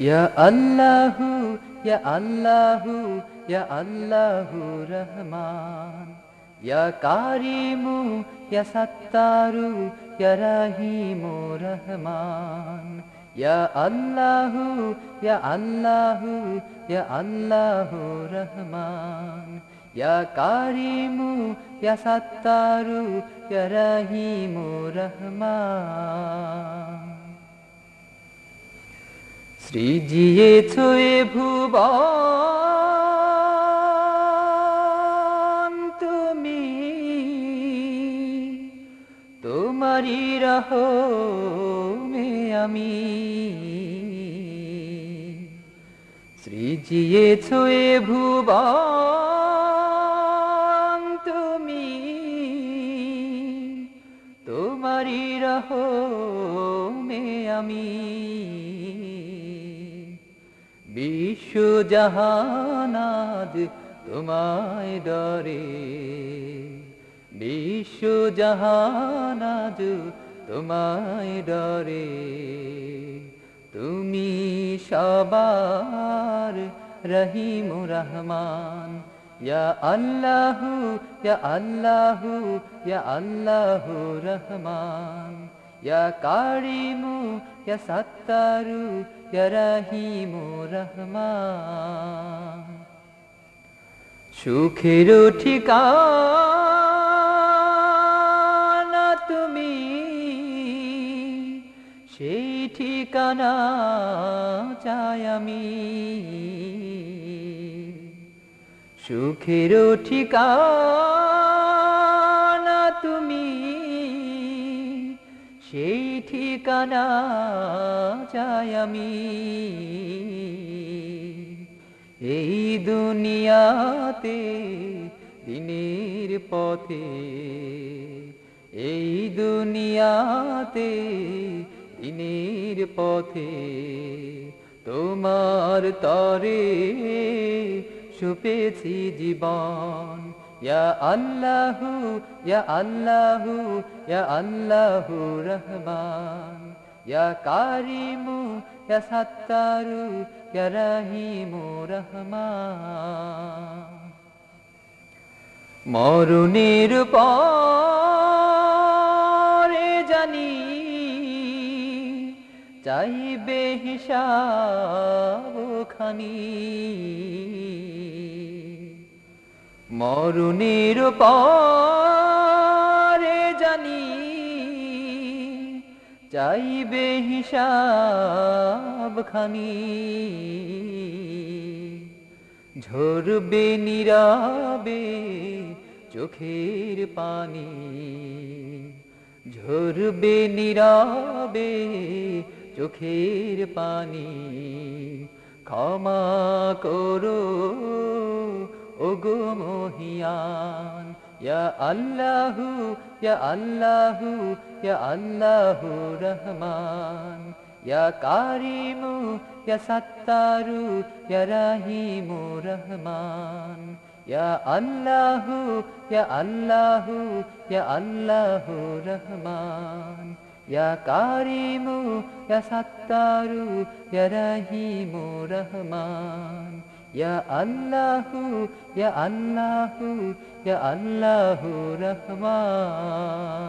ইয়া আল্লাহু ইয়া আল্লাহু ইয়া আল্লাহু রহমান ইয়া কারিমু ইয়া সত্তারু ইয়া রহিমু রহমান ইয়া আল্লাহু ইয়া আল্লাহু ইয়া আল্লাহু রহমান ইয়া কারিমু ইয়া সত্তারু ইয়া রহিমু রহমান সৃজিয়েছ এ ভুব তুমি তোমারি রহ আমি। সৃজিয়েছ এ ভুবন তুমি তোমারি রহ আমি। বিশ্ব জাহানাদ তোমায় ডরে। বিশ্ব জাহানাদ তোমায় ডরে। তুমি সবার রহিম রহমান। ইয়া আল্লাহু ইয়া আল্লাহু ইয়া আল্লাহু রহমান। ইয়া কারিমু ইয়া সত্তারু ইয়া রহিমু রহমান সুখের ঠিকানা তুমি সেই ঠিকানা চাই আমি সুখের ঠিকানা সেই ঠিকানা চাই আমি। এই দুনিয়াতে দিনের পথে, এই দুনিয়াতে দিনের পথে তোমার তরে সুপেছি জীবন। ইয়া আল্লাহু ইয়া আল্লাহু ইয়া আল্লাহু রহমান ইয়া কারিমু ইয়া সত্তারু ইয়া রহিমু রহমান মরুনির পরে জানি চাইবে হিসাব খানি মরুনির পরে জানি চাইবে হিসাব খানি ঝরবে নীরবে চোখের পানি। ঝরবে নীরবে চোখের পানি। ক্ষমা করো ওগো মহিয়ান ইয়া আল্লাহু ইয়া আল্লাহু ইয়া আল্লাহু রহমান ইয়া কারিমু ইয়া সত্তারু ইয়া রহিমু রহমান ইয়া আল্লাহু ইয়া আল্লাহু ইয়া আল্লাহু রহমান ইয়া কারিমু ইয়া সত্তারু ইয়া রহিমু রহমান ইয়া আল্লাহু ইয়া আল্লাহু ইয়া আল্লাহু রহমান